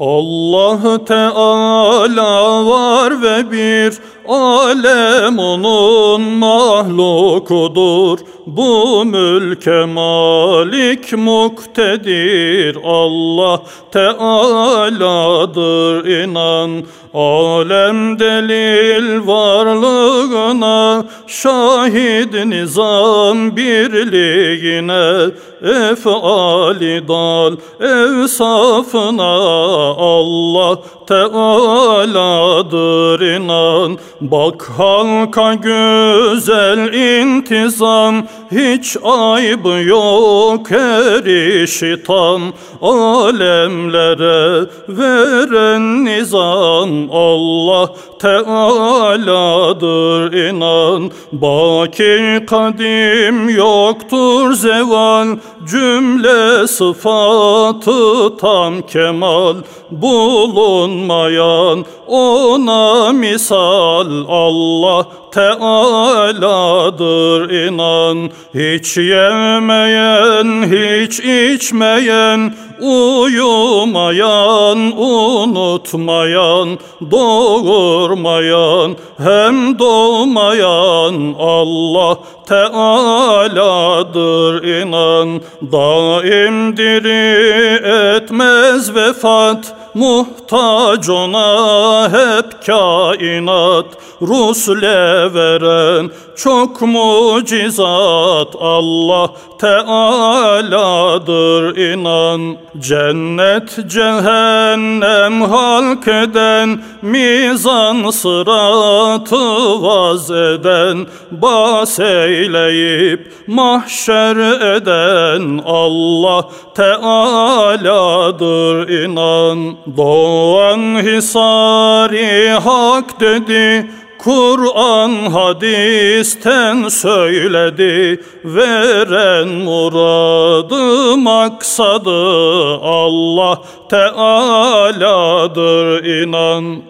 Allah Teala var ve bir alem onun mahlukudur. Bu mülke malik muktedir Allah Teala'dır inan. Alem delil varlığına şahid nizam birliğine efali dal evsafına Allah Teala'dır inan Bak halka güzel intizam Hiç ayıbı yok her işi tam Alemlere veren nizam Allah Teala'dır inan. Baki kadim yoktur zeval Cümle sıfatı tam kemal Bulunmayan ona misal Allah Teala'dır inan Hiç yemeyen, hiç içmeyen Uyumayan, unutmayan Doğurmayan, hem doğmayan Allah Teala'dır inan. Daim diri etmez vefat Muhtaç ona hep kainat. Rusle veren çok mucizat. Allah Teala'dır inan. Cennet cehennem halk eden Mizan sıratı vaz eden Bas eyleyip mahşer eden Allah Teala'dır inan Doğan hisari hak dedi Kur'an hadisten söyledi. Veren muradı maksadı Allah Teala'dır inan